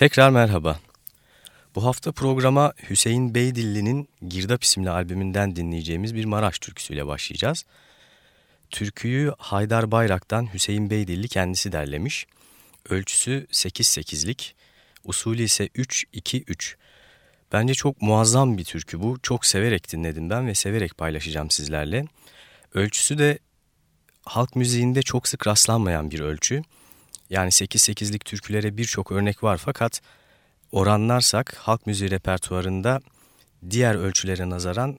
Tekrar merhaba. Bu hafta programa Hüseyin Beydilli'nin Girdap isimli albümünden dinleyeceğimiz bir Maraş türküsüyle başlayacağız. Türküyü Haydar Bayrak'tan Hüseyin Beydilli kendisi derlemiş. Ölçüsü 8-8'lik, usulü ise 3-2-3. Bence çok muazzam bir türkü bu. Çok severek dinledim ben ve severek paylaşacağım sizlerle. Ölçüsü de halk müziğinde çok sık rastlanmayan bir ölçü. Yani 8-8'lik türkülere birçok örnek var fakat oranlarsak halk müziği repertuarında diğer ölçülere nazaran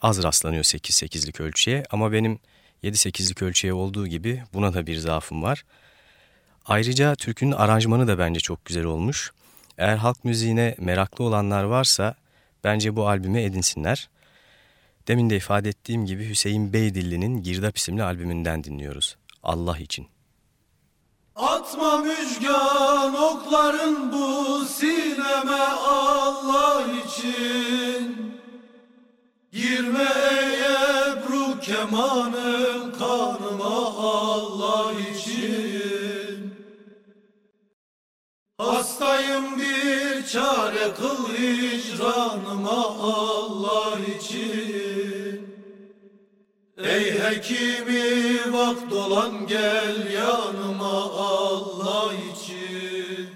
az rastlanıyor 8-8'lik ölçüye ama benim 7-8'lik ölçüye olduğu gibi buna da bir zaafım var. Ayrıca türkünün aranjmanı da bence çok güzel olmuş. Eğer halk müziğine meraklı olanlar varsa bence bu albüme edinsinler. Demin de ifade ettiğim gibi Hüseyin Beydilli'nin Girdap isimli albümünden dinliyoruz. Allah için. Atma müjgan okların bu sineme Allah için. Girme ey ebru kemanım kanıma Allah için. Hastayım bir çare kıl hicranıma Allah için Ey hekimi vakt olan gel yanıma Allah için.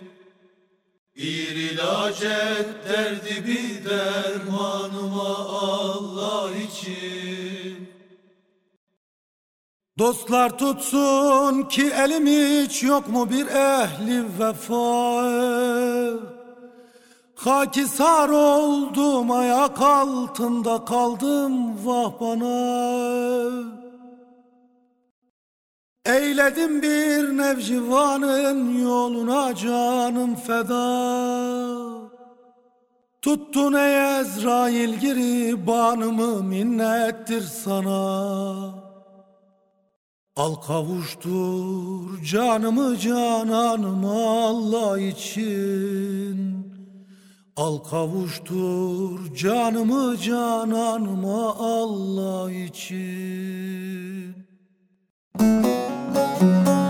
Bir ilaç et derdi bir dermanıma Allah için. Dostlar tutsun ki elim hiç yok mu bir ehli vefa Hakisar oldum ayak altında kaldım vah bana. Eyledim bir nevcivanın yoluna canım feda. Tuttun ey Ezrail giribanımı minnettir sana. Al kavuştur canımı cananıma Allah için Al kavuştur canımı cananıma Allah için. birçok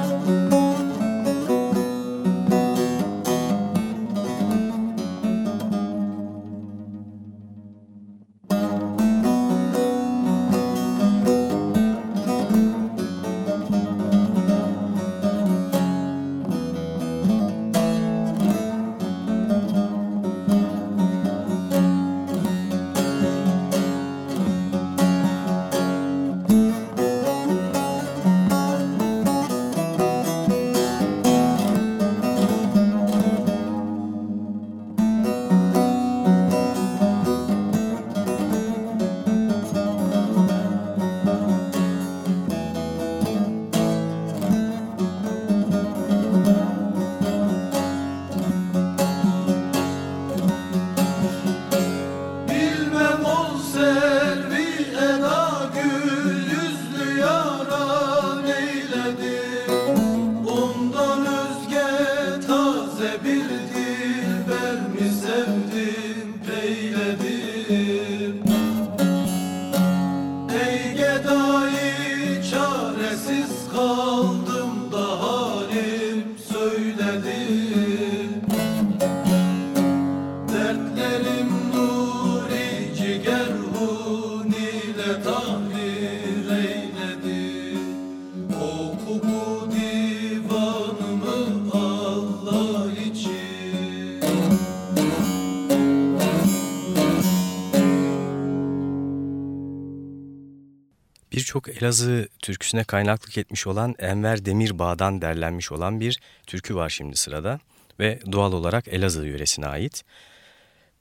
Elazığ türküsüne kaynaklık etmiş olan Enver Demirbağ'dan derlenmiş olan bir türkü var şimdi sırada ve doğal olarak Elazığ yöresine ait.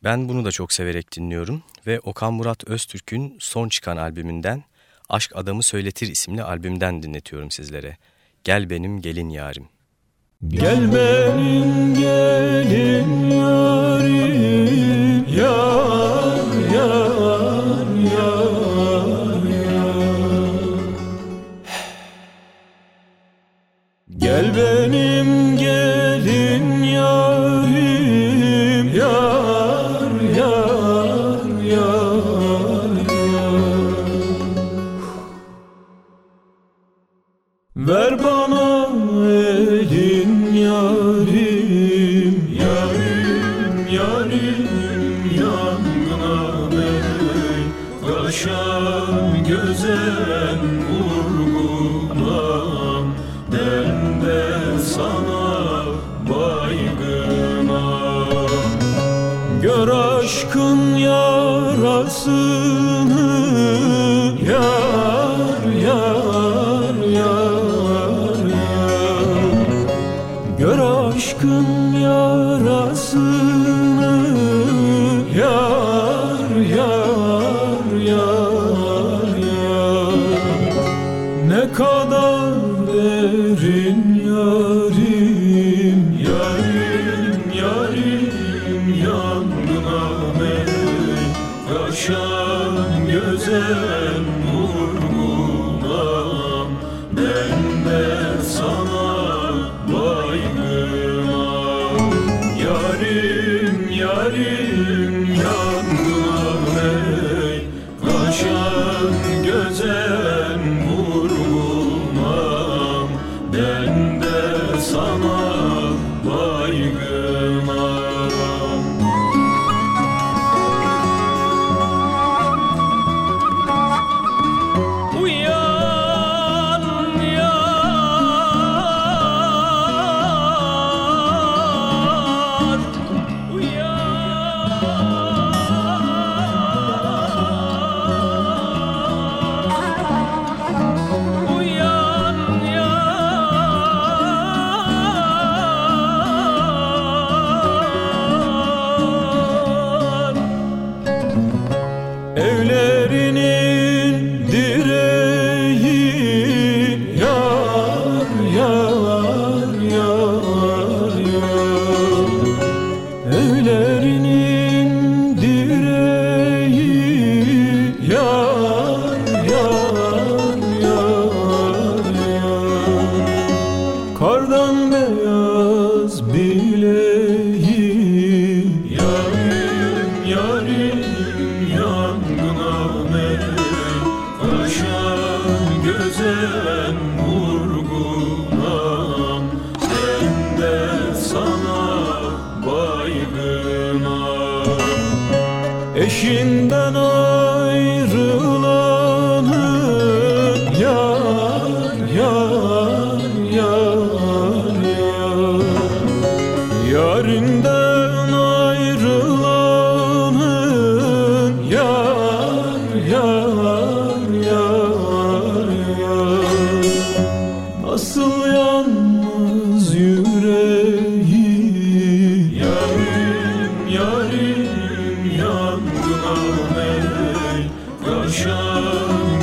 Ben bunu da çok severek dinliyorum ve Okan Murat Öztürk'ün son çıkan albümünden Aşk Adamı Söyletir isimli albümden dinletiyorum sizlere. Gel benim gelin yarim. Gel benim gelin yarim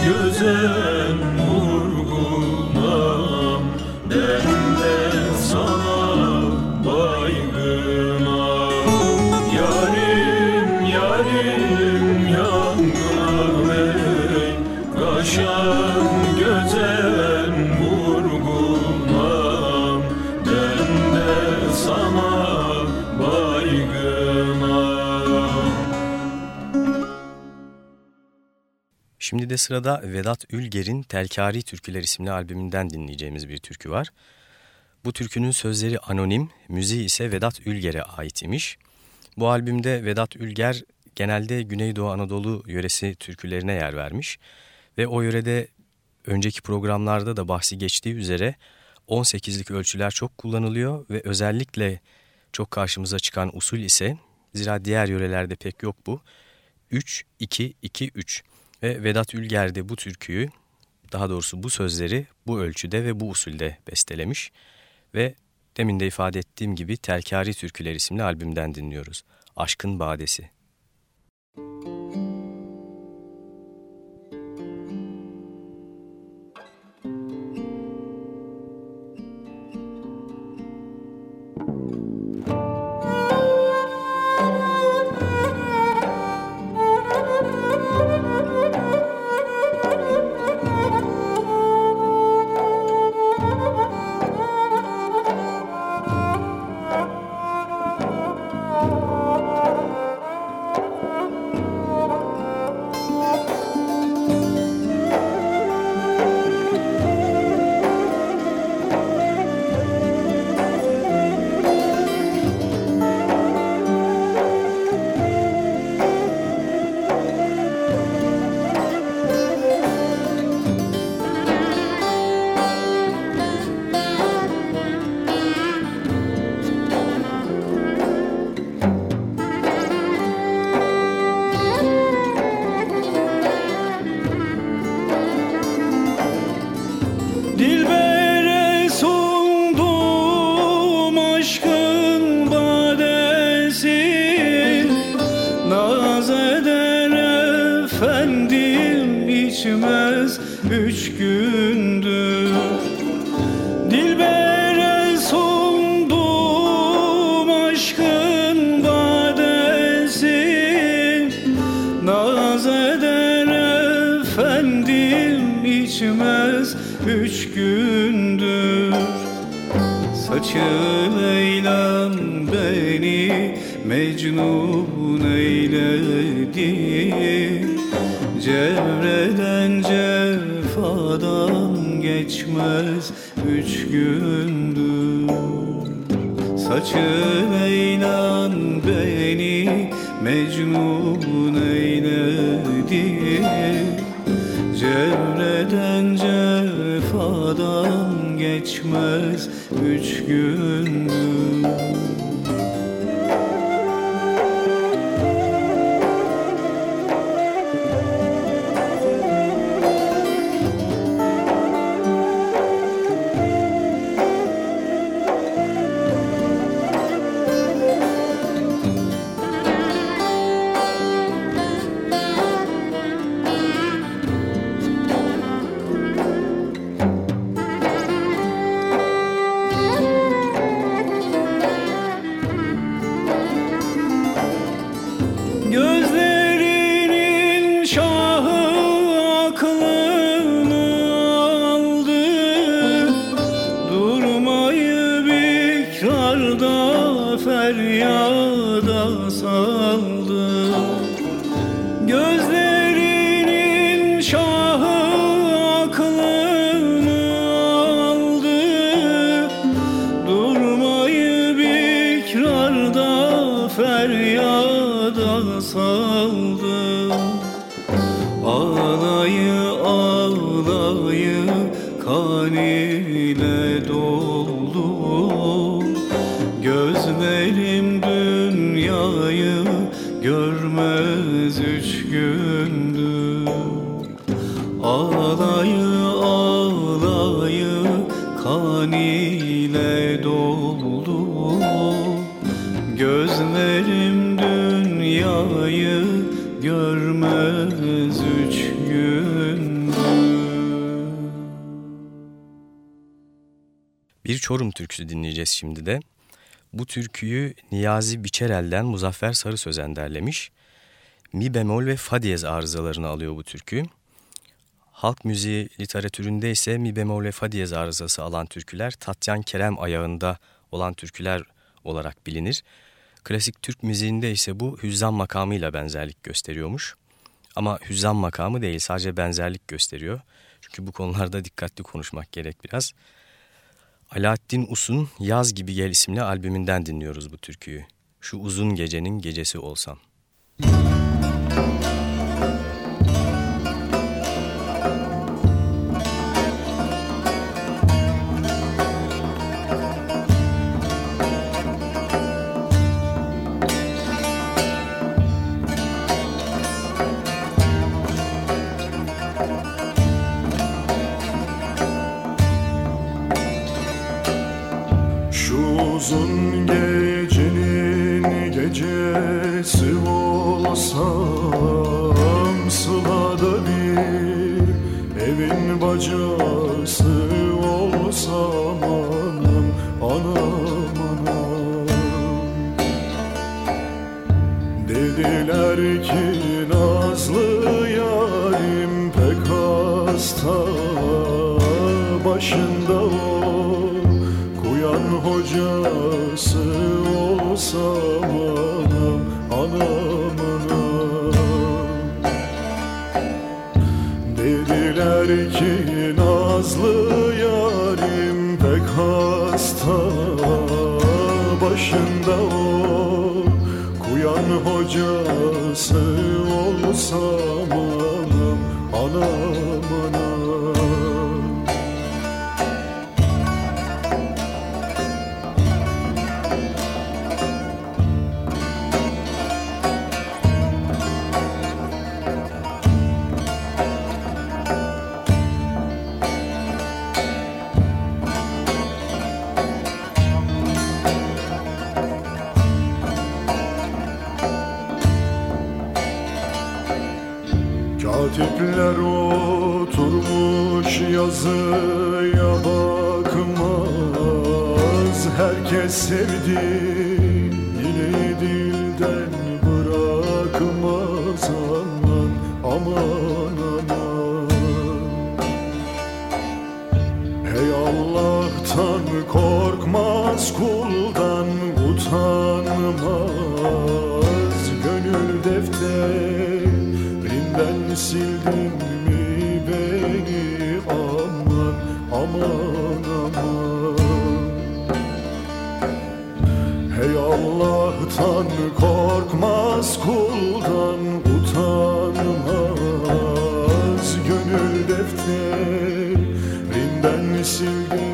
Şimdi de sırada Vedat Ülger'in Telkari Türküler isimli albümünden dinleyeceğimiz bir türkü var. Bu türkünün sözleri anonim, müziği ise Vedat Ülger'e ait imiş. Bu albümde Vedat Ülger genelde Güneydoğu Anadolu yöresi türkülerine yer vermiş ve o yörede önceki programlarda da bahsi geçtiği üzere 18'lik ölçüler çok kullanılıyor ve özellikle çok karşımıza çıkan usul ise zira diğer yörelerde pek yok bu 3-2-2-3 ve Vedat Ülger de bu türküyü, daha doğrusu bu sözleri bu ölçüde ve bu usulde bestelemiş ve demin de ifade ettiğim gibi Telkari Türküler isimli albümden dinliyoruz. Aşkın Badesi. Müzik geçmez üç gündür Çorum türküsü dinleyeceğiz şimdi de. Bu türküyü Niyazi Biçerel'den Muzaffer Sarı Sözen derlemiş. Mi bemol ve fa diyez arızalarını alıyor bu türkü. Halk müziği literatüründe ise mi bemol ve fa diyez arızası alan türküler Tatyan Kerem ayağında olan türküler olarak bilinir. Klasik Türk müziğinde ise bu hüzzam makamıyla benzerlik gösteriyormuş. Ama hüzzam makamı değil sadece benzerlik gösteriyor. Çünkü bu konularda dikkatli konuşmak gerek biraz. Alaaddin Us'un Yaz Gibi Gel isimli albümünden dinliyoruz bu türküyü. Şu uzun gecenin gecesi olsam. Müzik hasta başında o Kuyan hocası olsa bana anamına. Dediler ki nazlı yarim pek hasta Başında o kuyan hocası olsa bana anamına. Herkes sevdiğini dilden bırakmaz Aman aman aman. Hey Allah'tan korkmaz kuldan utanmaz Gönül defterinden sildin mi beni aman aman Allah'tan korkmaz kuldan utanmaz. Gönül defterinden sildin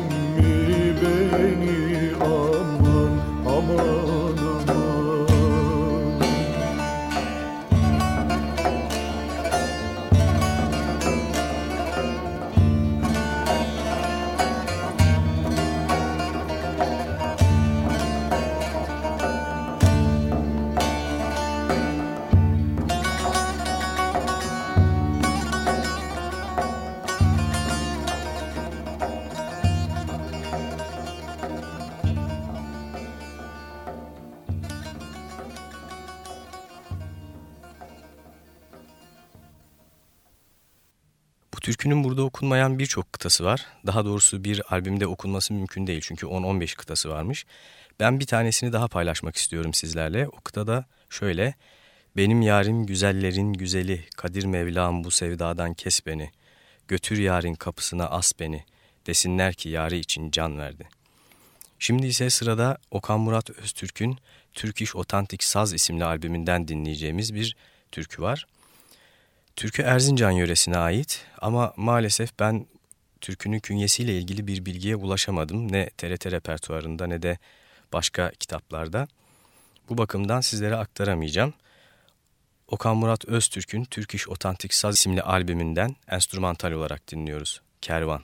okunmayan birçok kıtası var. Daha doğrusu bir albümde okunması mümkün değil çünkü 10-15 kıtası varmış. Ben bir tanesini daha paylaşmak istiyorum sizlerle. O kıtada şöyle. Benim yarim güzellerin güzeli, Kadir Mevlam bu sevdadan kes beni. Götür yarın kapısına as beni, desinler ki yarı için can verdi. Şimdi ise sırada Okan Murat Öztürk'ün Türk İş Otantik Saz isimli albümünden dinleyeceğimiz bir türkü var. Türkü Erzincan yöresine ait ama maalesef ben türkünün künyesiyle ilgili bir bilgiye ulaşamadım. Ne TRT repertuarında ne de başka kitaplarda. Bu bakımdan sizlere aktaramayacağım. Okan Murat Öztürk'ün Türk İş Otantik Saz isimli albümünden enstrümantal olarak dinliyoruz. Kervan.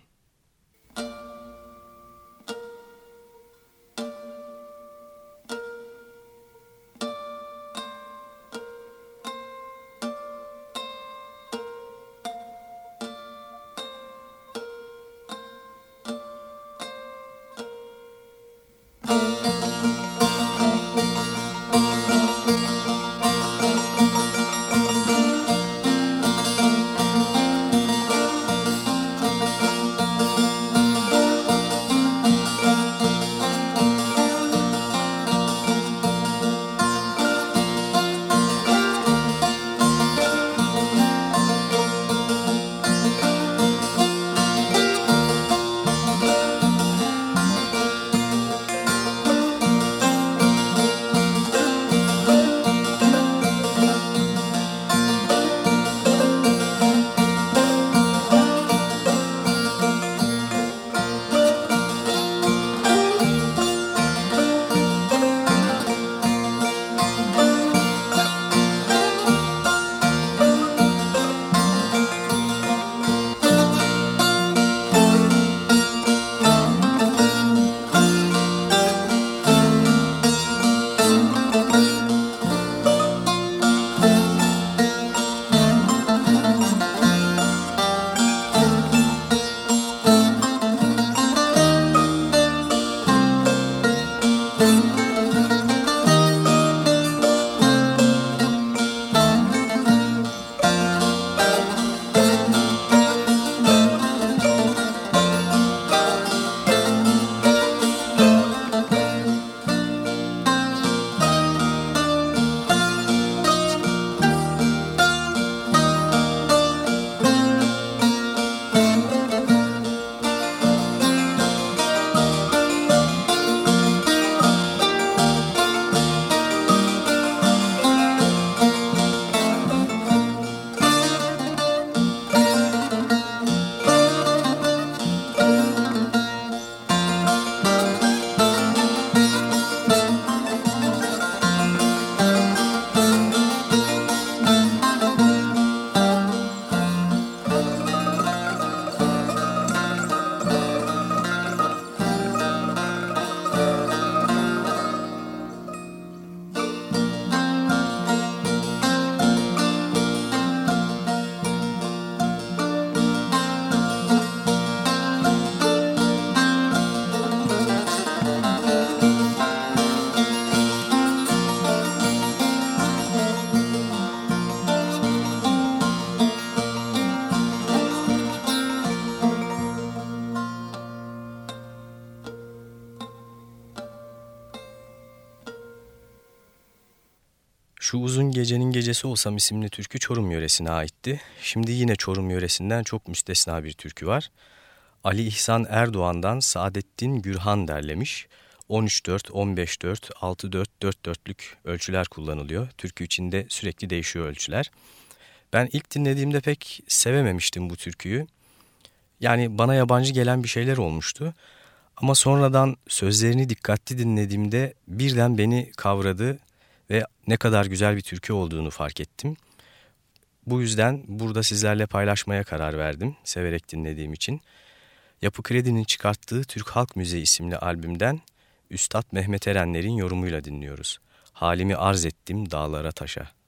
Gecesi olsam isimli türkü Çorum yöresine aitti. Şimdi yine Çorum yöresinden çok müstesna bir türkü var. Ali İhsan Erdoğan'dan Saadettin Gürhan derlemiş. 13-4, 15-4, 6-4, 4-4'lük ölçüler kullanılıyor. Türkü içinde sürekli değişiyor ölçüler. Ben ilk dinlediğimde pek sevememiştim bu türküyü. Yani bana yabancı gelen bir şeyler olmuştu. Ama sonradan sözlerini dikkatli dinlediğimde birden beni kavradı ve ne kadar güzel bir türkü olduğunu fark ettim. Bu yüzden burada sizlerle paylaşmaya karar verdim, severek dinlediğim için. Yapı Kredi'nin çıkarttığı Türk Halk Müziği isimli albümden Üstad Mehmet Erenler'in yorumuyla dinliyoruz. Halimi arz ettim dağlara taşa.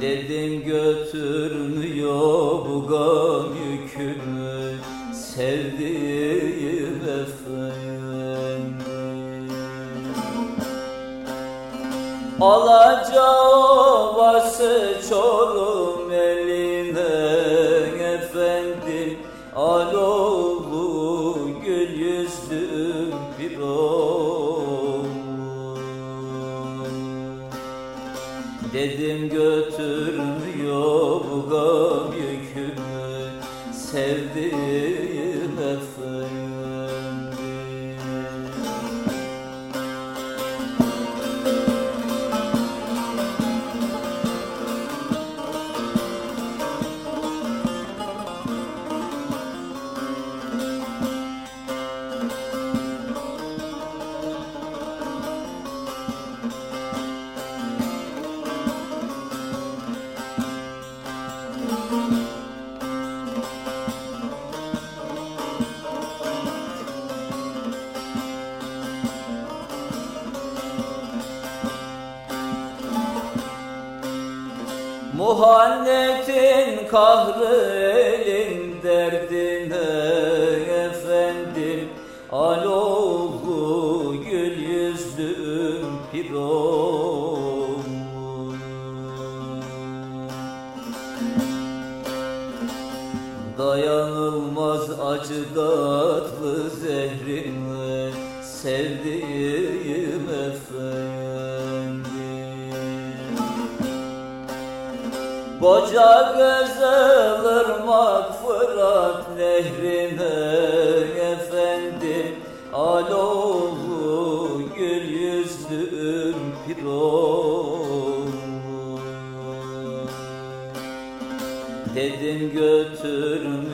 Dedim götürmüyor bu gam yükümü. Sevdiğim efendim. Alacağı Babası Çorum sevdiğim efendim. Koca gözülürmak Fırat nehrine efendim. Aloğlu gül yüzlüm pirom Dedim götürmüyor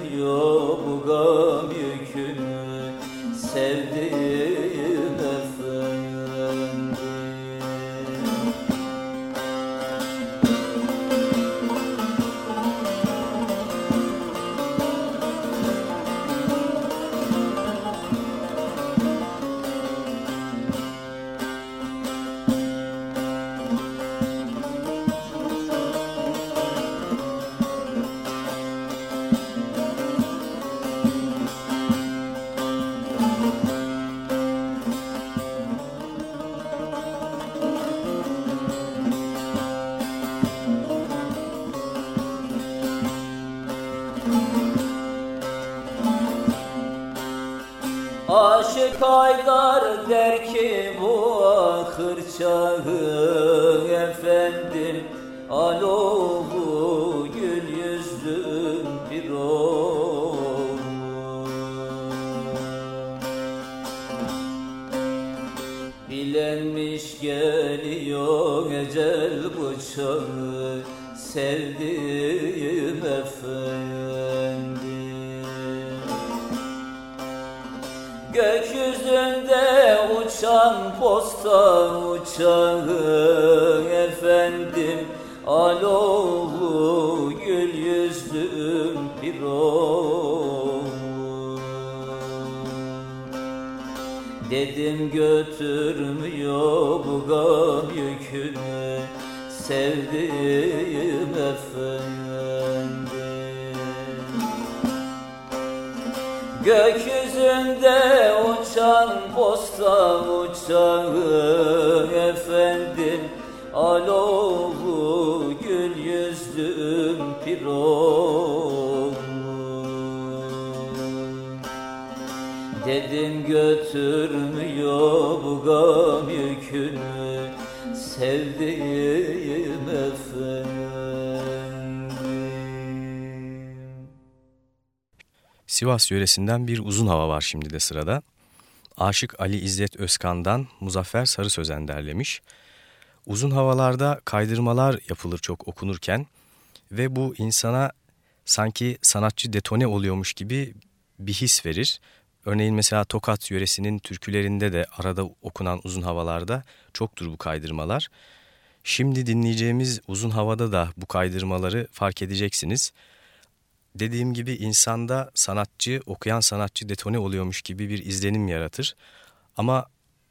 sevdiğim efendi. Gökyüzünde uçan postan uçağı efendim. Aloğlu gül yüzlüm bir oğlu Dedim götürmüyor bu gam yükü Sevdiğim efendim. Gökyüzünde uçan posta uçağı efendim. Aloğlu gül yüzlüm pir Dedim götürmüyor bu gam yükünü. Sevdiğim Sivas yöresinden bir uzun hava var şimdi de sırada. Aşık Ali İzzet Özkan'dan Muzaffer Sarı Sözen derlemiş. Uzun havalarda kaydırmalar yapılır çok okunurken ve bu insana sanki sanatçı detone oluyormuş gibi bir his verir. Örneğin mesela Tokat yöresinin türkülerinde de arada okunan uzun havalarda çoktur bu kaydırmalar. Şimdi dinleyeceğimiz uzun havada da bu kaydırmaları fark edeceksiniz. Dediğim gibi insanda sanatçı, okuyan sanatçı detone oluyormuş gibi bir izlenim yaratır. Ama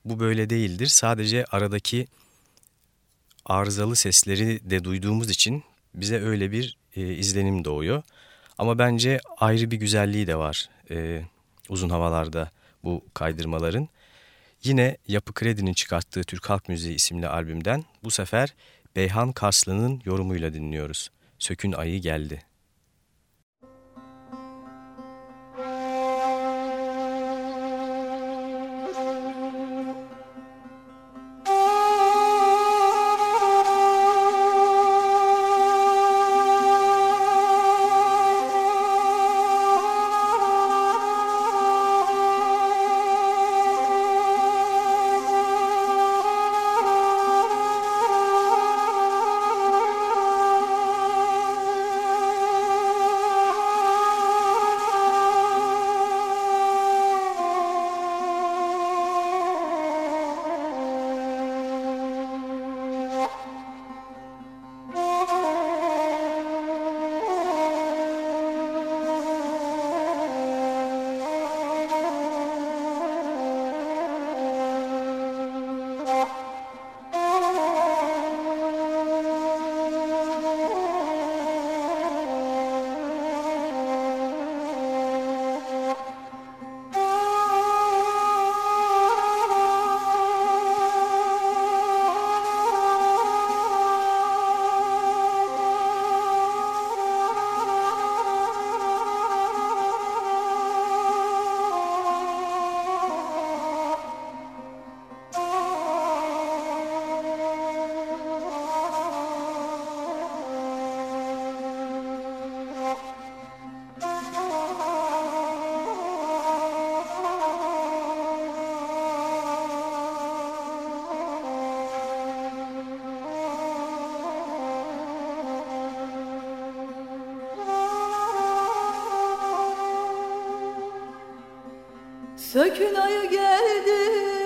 bu böyle değildir. Sadece aradaki arızalı sesleri de duyduğumuz için bize öyle bir e, izlenim doğuyor. Ama bence ayrı bir güzelliği de var e, uzun havalarda bu kaydırmaların. Yine Yapı Kredi'nin çıkarttığı Türk Halk Müziği isimli albümden bu sefer Beyhan Karslı'nın yorumuyla dinliyoruz. Sökün ayı geldi. Sökün ayı geldi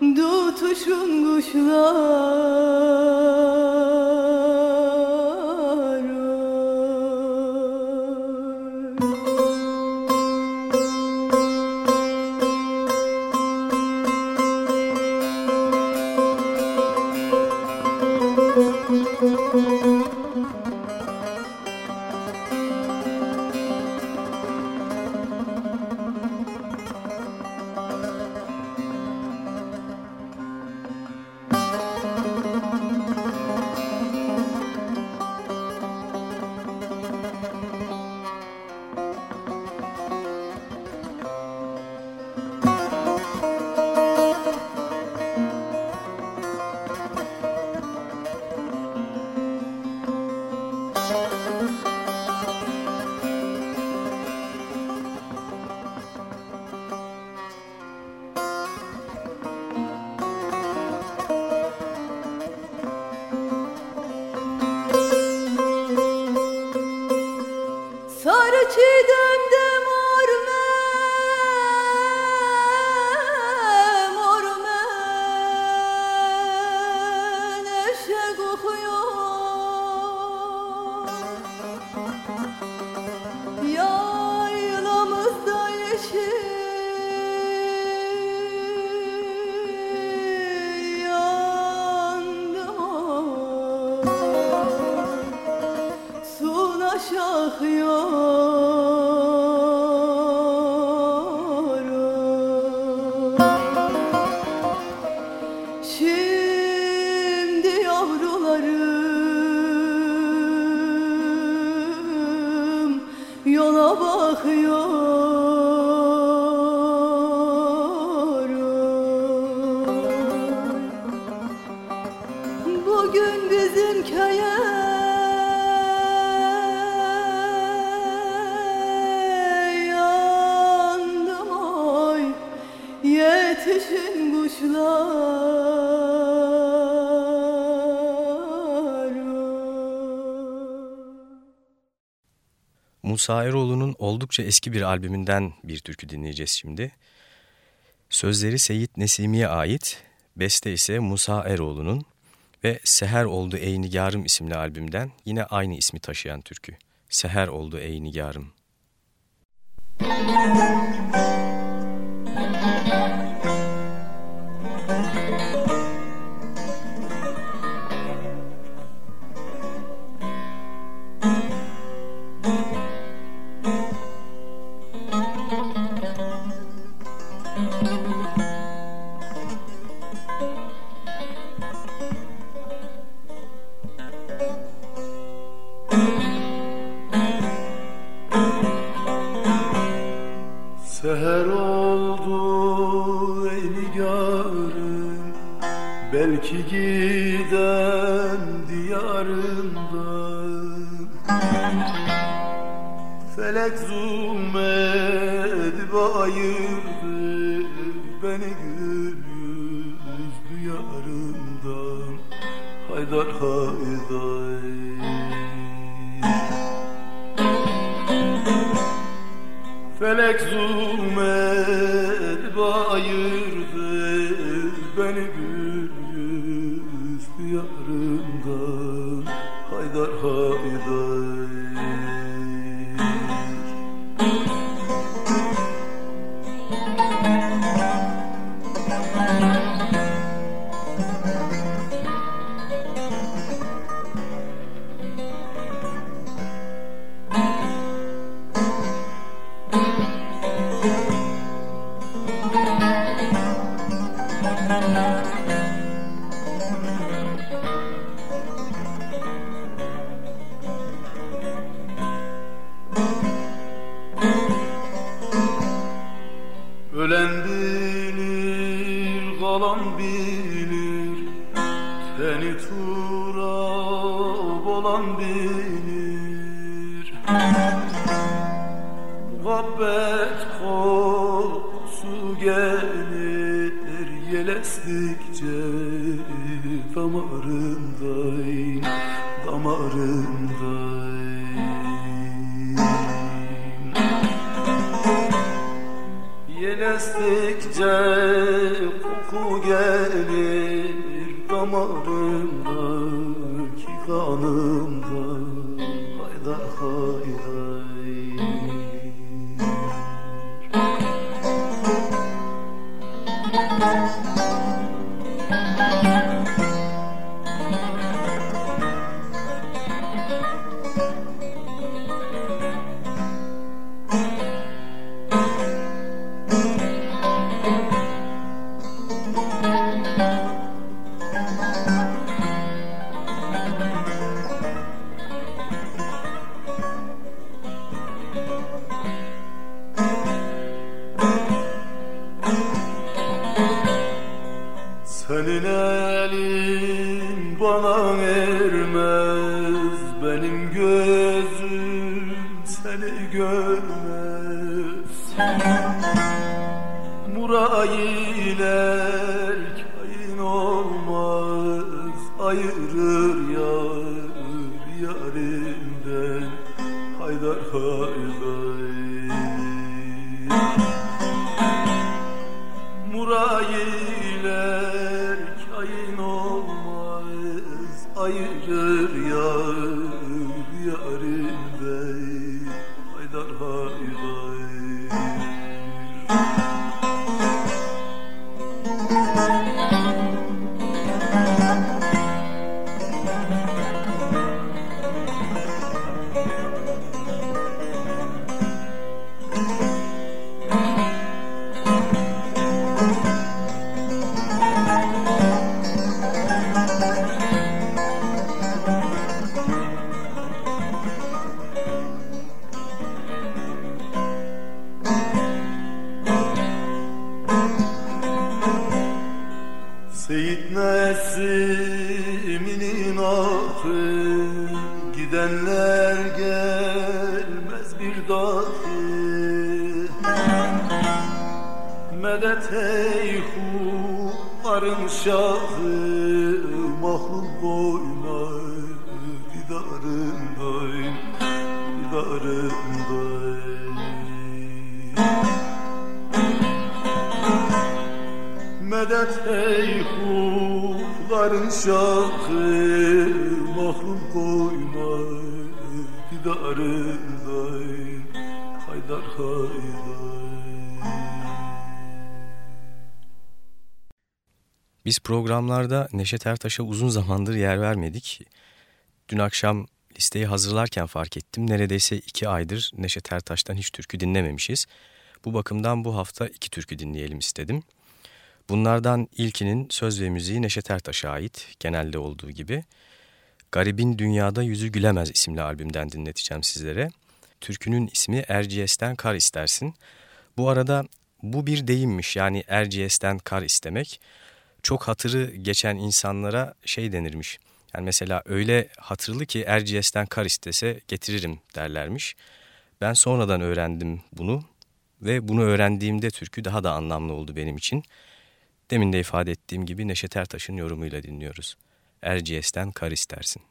Tutuşun kuşlar şah yok. Musa Eroğlu'nun oldukça eski bir albümünden bir türkü dinleyeceğiz şimdi. Sözleri Seyit Nesimi'ye ait, beste ise Musa Eroğlu'nun ve Seher Oldu Ey Nigarım isimli albümden yine aynı ismi taşıyan türkü. Seher Oldu Ey Nigarım. Müzik Belki giden diyarından Felek zulmedip ayırdı Beni gündüz diyarından. Haydar hayday Felek zulmedip ayırdı programlarda Neşet Ertaş'a uzun zamandır yer vermedik. Dün akşam listeyi hazırlarken fark ettim. Neredeyse iki aydır Neşet Ertaş'tan hiç türkü dinlememişiz. Bu bakımdan bu hafta iki türkü dinleyelim istedim. Bunlardan ilkinin söz ve müziği Neşet Ertaş'a ait genelde olduğu gibi. Garibin Dünyada Yüzü Gülemez isimli albümden dinleteceğim sizlere. Türkünün ismi Erciyes'ten Kar İstersin. Bu arada bu bir deyimmiş yani Erciyes'ten kar istemek. Çok hatırı geçen insanlara şey denirmiş. Yani mesela öyle hatırlı ki Erciyes'ten kar istese getiririm derlermiş. Ben sonradan öğrendim bunu ve bunu öğrendiğimde türkü daha da anlamlı oldu benim için. Demin de ifade ettiğim gibi Neşet Ertaş'ın yorumuyla dinliyoruz. Erciyes'ten kar istersin.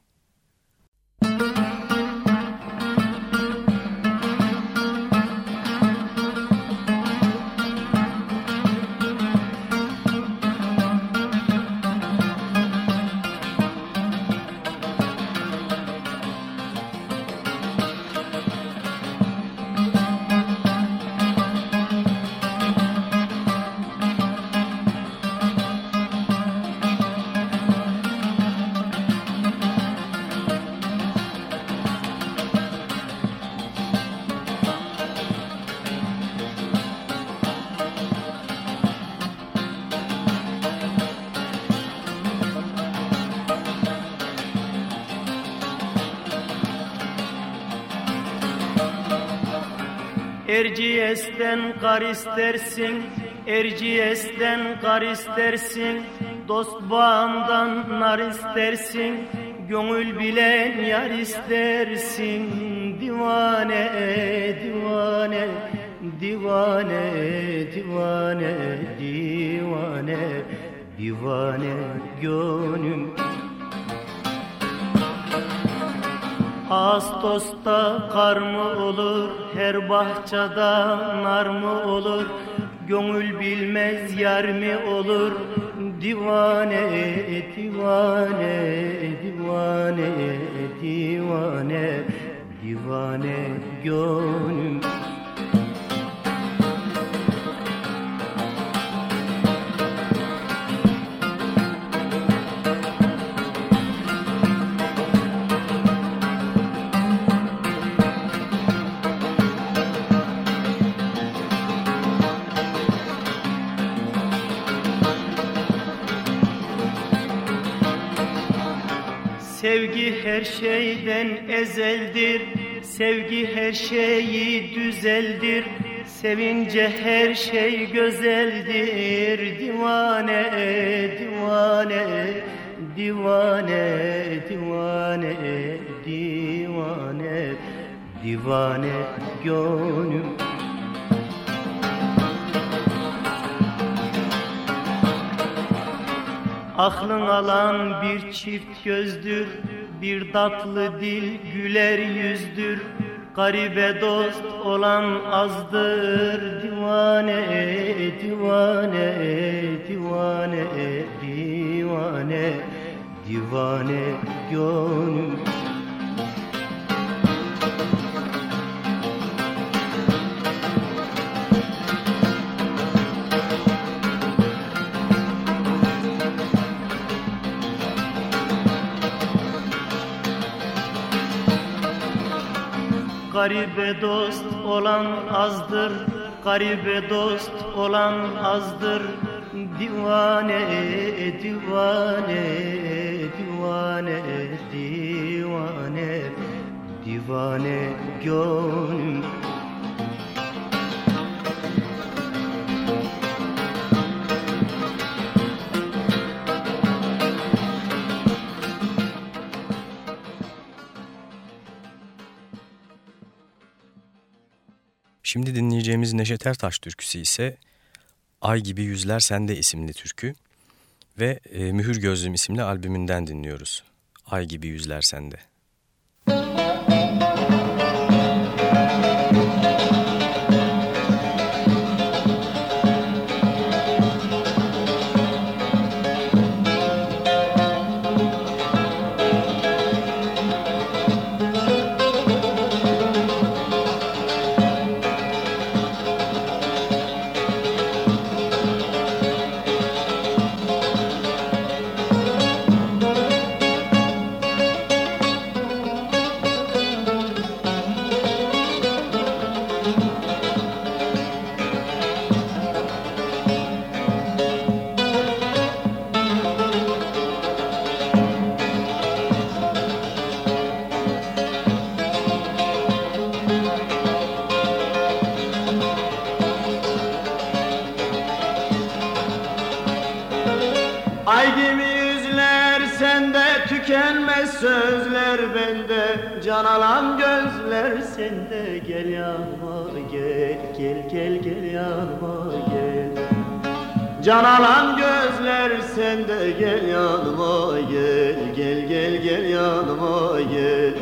Erciyes'ten kar istersin, Erciyes'ten kar istersin, dost bağından nar istersin, gönül bilen yar istersin, divane, divane, divane, divane, divane, divane, gönlüm Ağustos'ta kar mı olur, her bahçede nar mı olur? Gönül bilmez yar mi olur? Divane, divane, divane, divane, divane gönlüm Sevgi her şeyden ezeldir. Sevgi her şeyi düzeldir. Sevince her şey güzeldir. Divane, divane, divane, divane, divane, divane gönlüm Aklın alan bir çift gözdür, bir tatlı dil güler yüzdür. Garibe dost olan azdır, divane, divane, divane, divane, divane gönül. Garibe dost olan azdır Garibe dost olan azdır. Divane, divane, divane, divane Divane gönlüm Şimdi dinleyeceğimiz Neşet Ertaş türküsü ise Ay Gibi Yüzler Sende isimli türkü ve e, Mühür Gözlüm isimli albümünden dinliyoruz. Ay Gibi Yüzler Sende. Bende Can alan gözler sende. Gel yanıma gel gel gel gel yanıma gel. Can alan gözler sende. Gel yanıma gel gel gel gel yanıma gel.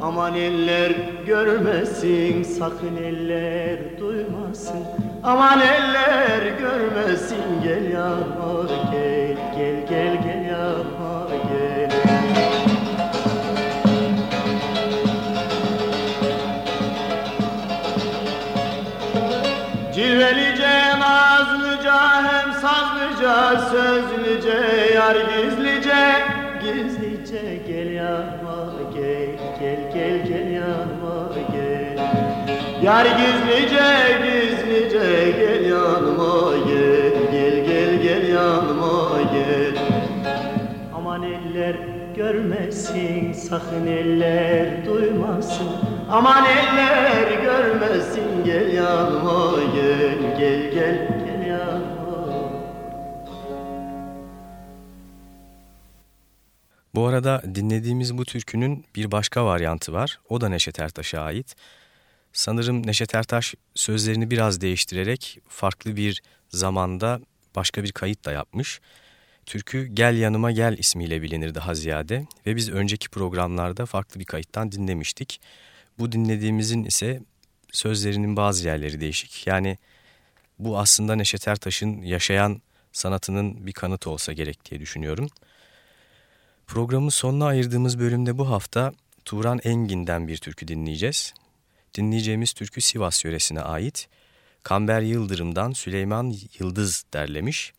Aman eller görmesin sakın eller duymasın. Aman eller görmesin gel yanıma Yar gizlice, gizlice gel yanıma gel, gel gel gel yanıma gel. Aman eller görmesin, sakın eller duymasın. Aman eller görmesin, gel yanıma gel, gel gel gel yanıma. Bu arada dinlediğimiz bu türkünün bir başka varyantı var. O da Neşet Ertaş'a ait. Sanırım Neşet Ertaş sözlerini biraz değiştirerek farklı bir zamanda başka bir kayıt da yapmış. Türkü Gel Yanıma Gel ismiyle bilinir daha ziyade ve biz önceki programlarda farklı bir kayıttan dinlemiştik. Bu dinlediğimizin ise sözlerinin bazı yerleri değişik. Yani bu aslında Neşet Ertaş'ın yaşayan sanatının bir kanıtı olsa gerek diye düşünüyorum. Programın sonuna ayırdığımız bölümde bu hafta Turan Engin'den bir türkü dinleyeceğiz. Dinleyeceğimiz türkü Sivas yöresine ait. Kamber Yıldırım'dan Süleyman Yıldız derlemiş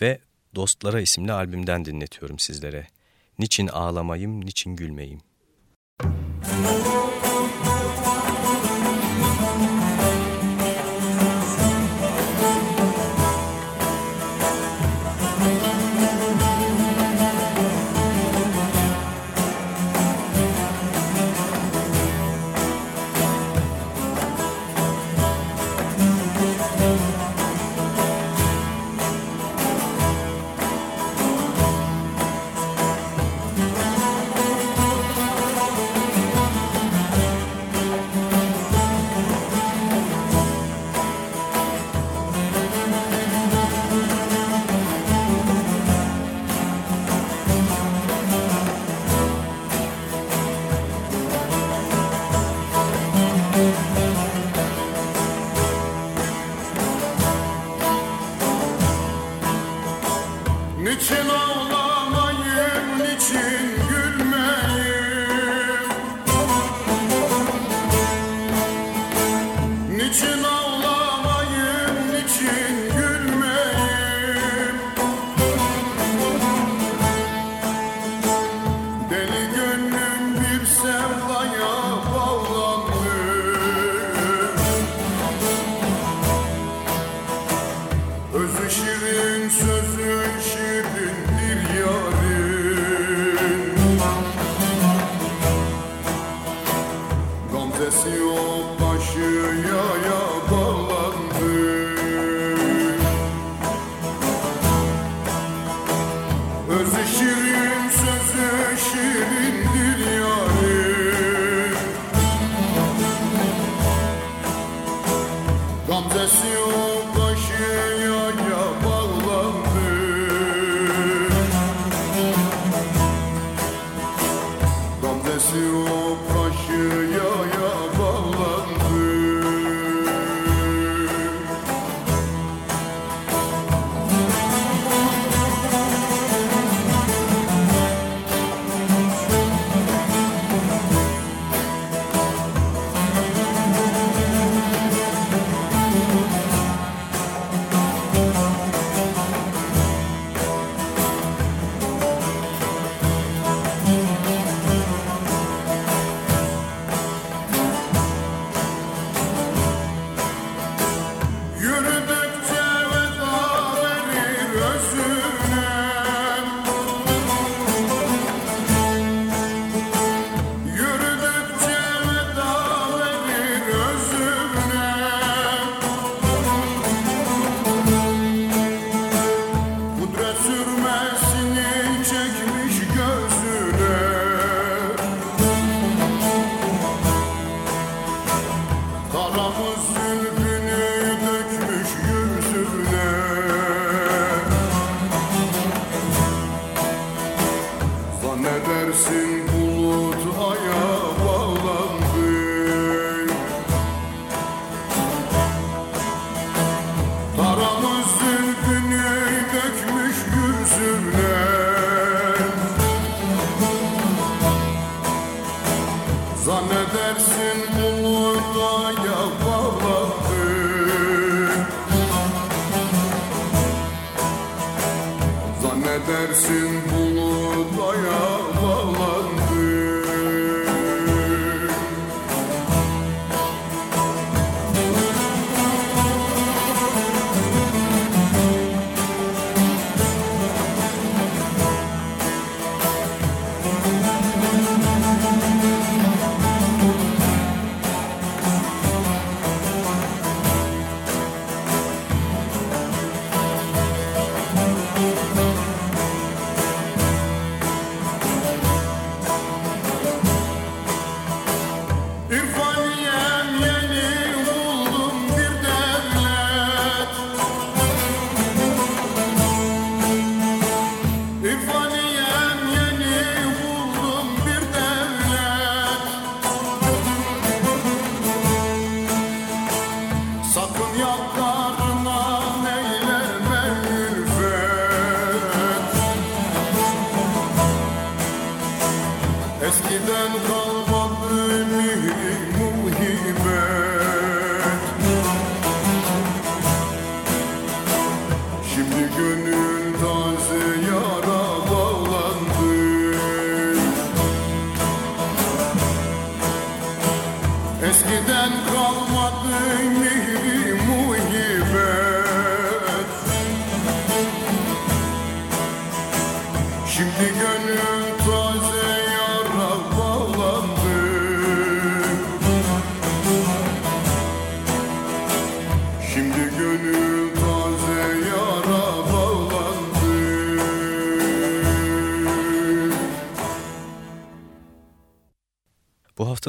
ve Dostlara isimli albümden dinletiyorum sizlere. Niçin ağlamayım, niçin gülmeyim? Niçin ağlamayım,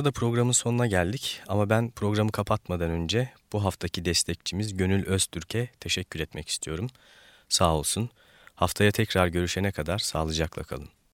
hafta da programın sonuna geldik ama ben programı kapatmadan önce bu haftaki destekçimiz Gönül Öztürk'e teşekkür etmek istiyorum. Sağ olsun. Haftaya tekrar görüşene kadar sağlıcakla kalın.